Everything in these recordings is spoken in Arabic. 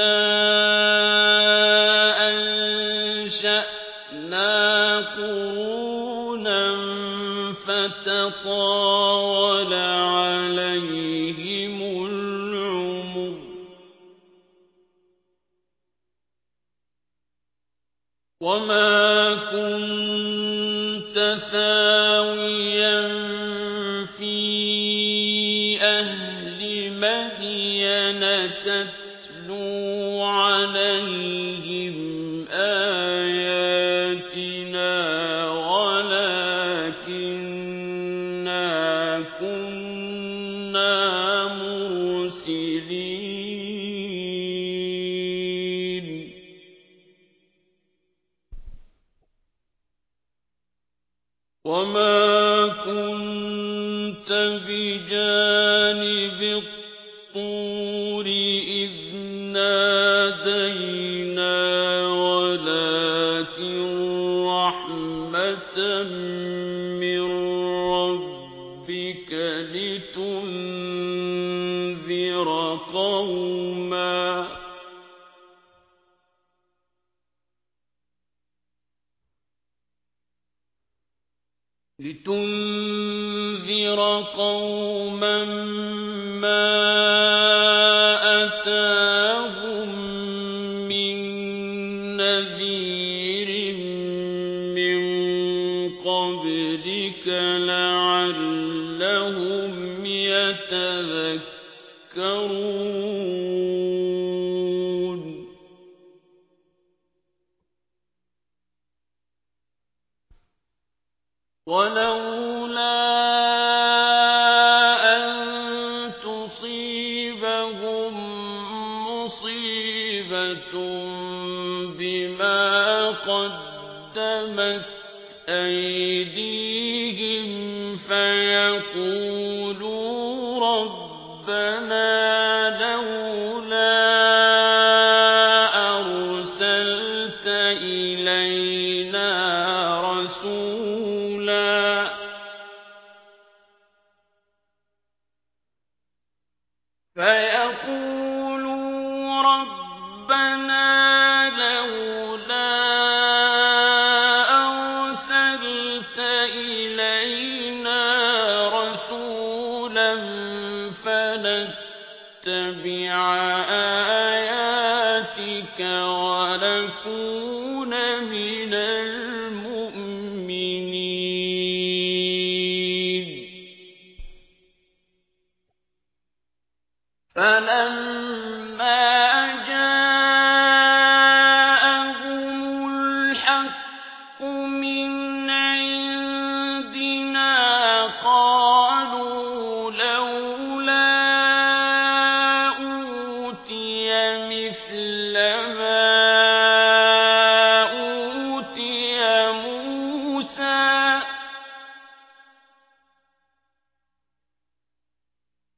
ولكننا أنشأنا قرونا فتطاول عليهم العمر وما كنت ثاويا في أهل مدين وما كنت بجانب الطور إذ نادينا ولكن رحمة من ربك لتنذر لتنذر قوما ما أتاهم من نذير من قبلك لعلهم يتذكرون. أيديهم فيقولوا ربنا لولا أرسلت إلينا رسولا. فيقولوا ربنا رسولا فنتبع آياتك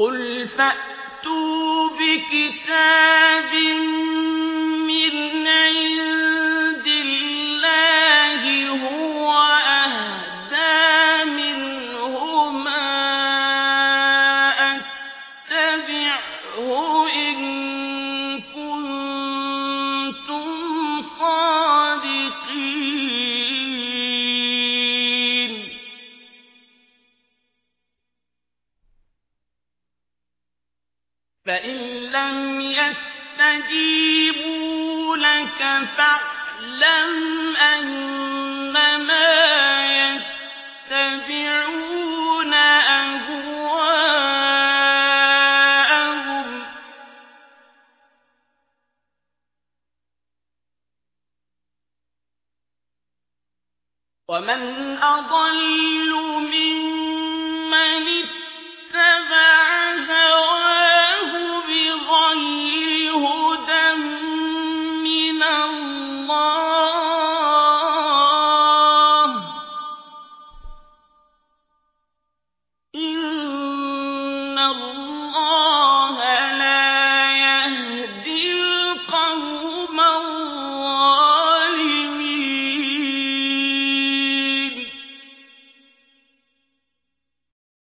قل فأتوا بكتاب لم يستجيبوا لك فاعلم أنما يتبعون أهواءهم ومن أضل من